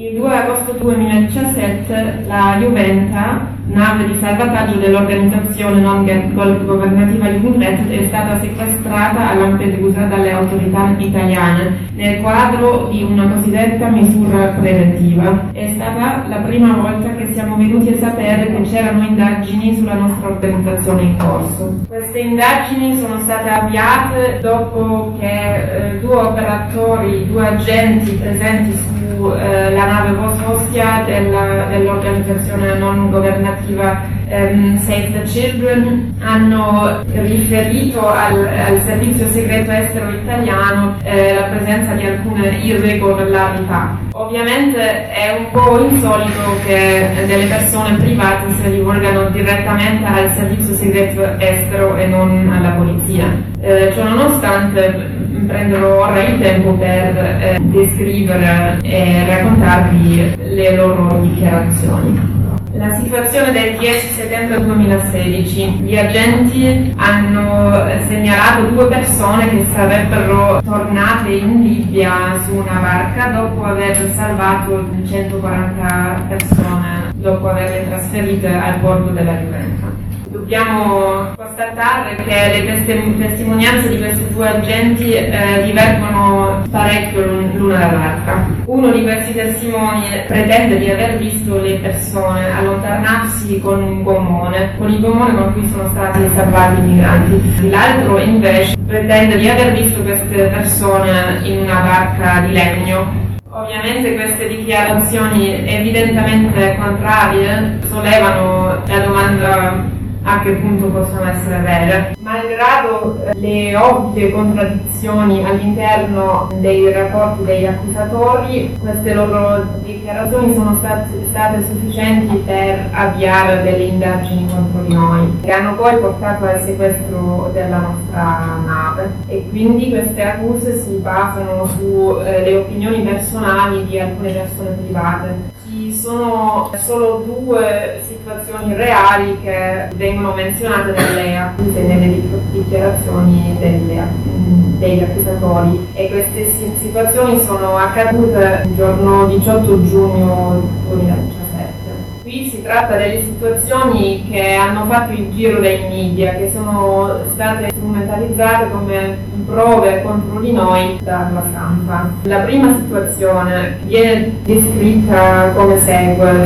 Il 2 agosto 2017 la Juventa, nave di salvataggio dell'organizzazione non governativa Jugendret, è stata sequestrata a Lampedusa dalle autorità italiane nel quadro di una cosiddetta misura preventiva. È stata la prima volta che siamo venuti a sapere che c'erano indagini sulla nostra organizzazione in corso. Queste indagini sono state avviate dopo che eh, due operatori, due agenti presenti sulla eh, nave Vosvostia dell'organizzazione non governativa um, Save the Children hanno riferito al, al servizio segreto estero italiano eh, la presenza di alcune irregolarità. Ovviamente è un po' insolito che delle persone private si rivolgano direttamente al servizio segreto estero e non alla polizia. Eh, ciò nonostante prenderò ora il tempo per eh, descrivere e raccontarvi le loro dichiarazioni. Situazione del 10 settembre 2016. Gli agenti hanno segnalato due persone che sarebbero tornate in Libia su una barca dopo aver salvato 140 persone, dopo averle trasferite al bordo della Juventus dobbiamo constatare che le testimonianze di questi due agenti eh, divergono parecchio l'una dall'altra. Uno di questi testimoni pretende di aver visto le persone allontanarsi con un gommone, con il gommone con cui sono stati salvati i migranti. L'altro invece pretende di aver visto queste persone in una barca di legno Ovviamente queste dichiarazioni evidentemente contrarie sollevano la domanda a che punto possono essere vere. Malgrado eh, le ovvie contraddizioni all'interno dei rapporti degli accusatori, queste loro dichiarazioni sono state, state sufficienti per avviare delle indagini contro di noi, che hanno poi portato al sequestro della nostra nave e quindi queste accuse si basano sulle eh, opinioni personali di alcune persone private sono solo due situazioni reali che vengono menzionate nelle accuse, nelle dichiarazioni delle, degli accusatori e queste situazioni sono accadute il giorno 18 giugno 2017. Qui si tratta delle situazioni che hanno fatto il giro dei media, che sono state strumentalizzate come prove contro di noi dalla stampa. La prima situazione viene descritta come segue.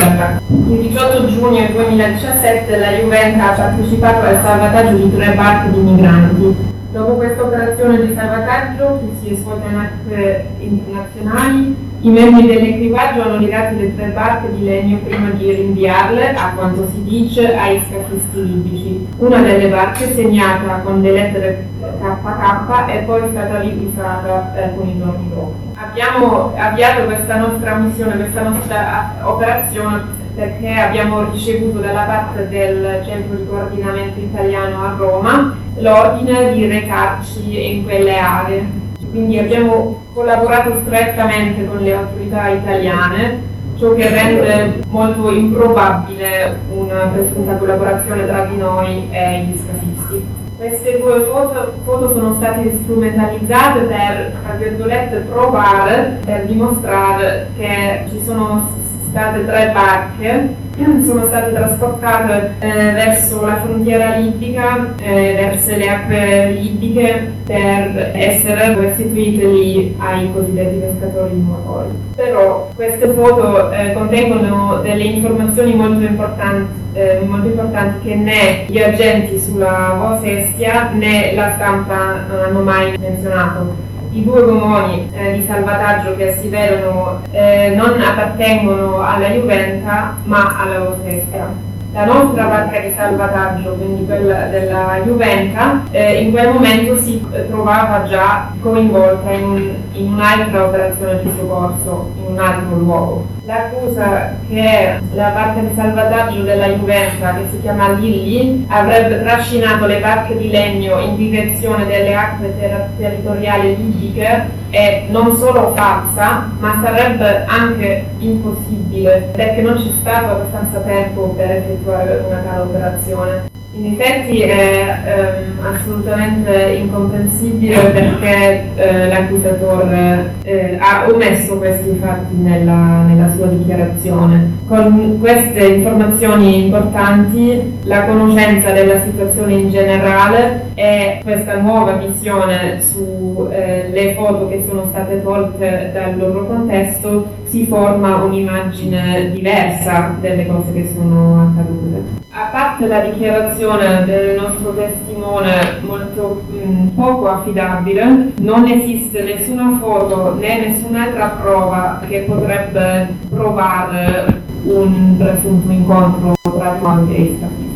Il 18 giugno 2017 la Juventus ha partecipato al salvataggio di tre barche di migranti. Dopo questa operazione di salvataggio, che si è svolta in acque internazionali, i membri dell'equipaggio hanno lirato le tre barche di legno prima di rinviarle, a quanto si dice, ai scafisti libici. Una delle barche, segnata con le lettere KK, è poi stata rivisata alcuni giorni dopo. Abbiamo avviato questa nostra missione, questa nostra operazione perché abbiamo ricevuto dalla parte del centro di coordinamento italiano a Roma l'ordine di recarci in quelle aree quindi abbiamo collaborato strettamente con le autorità italiane, ciò che rende molto improbabile una presunta collaborazione tra di noi e gli scafisti. Queste due foto, foto sono state strumentalizzate per, tra virgolette, provare, per dimostrare che ci sono state tre barche sono state trasportate eh, verso la frontiera libica, eh, verso le acque libiche per essere restituite lì ai cosiddetti pescatori di motori. Però queste foto eh, contengono delle informazioni molto importanti, eh, molto importanti che né gli agenti sulla Voce Estia né la stampa non hanno mai menzionato i due gommoni eh, di salvataggio che si vedono eh, non appartengono alla Juventa ma alla Vosesca. La nostra barca di salvataggio, quindi quella della Juventa, eh, in quel momento si trovava già coinvolta in, in un'altra operazione di soccorso, in un altro luogo. L'accusa che la barca di salvataggio della Juventus, che si chiama Lilli, avrebbe trascinato le barche di legno in direzione delle acque ter- territoriali libiche è non solo falsa, ma sarebbe anche impossibile perché non c'è stato abbastanza tempo per effettuare una tale operazione. In effetti è ehm, assolutamente incomprensibile perché eh, l'accusatore eh, ha omesso questi fatti nella, nella, sua dichiarazione. Con queste informazioni importanti, la conoscenza della situazione in generale e questa nuova visione sulle eh, foto che sono state tolte dal loro contesto si forma un'immagine diversa delle cose che sono accadute. A parte la dichiarazione del nostro testimone molto mh, mm, poco affidabile, non esiste nessuna foto né nessun'altra prova che potrebbe provare un presunto incontro tra Juan e Staffi.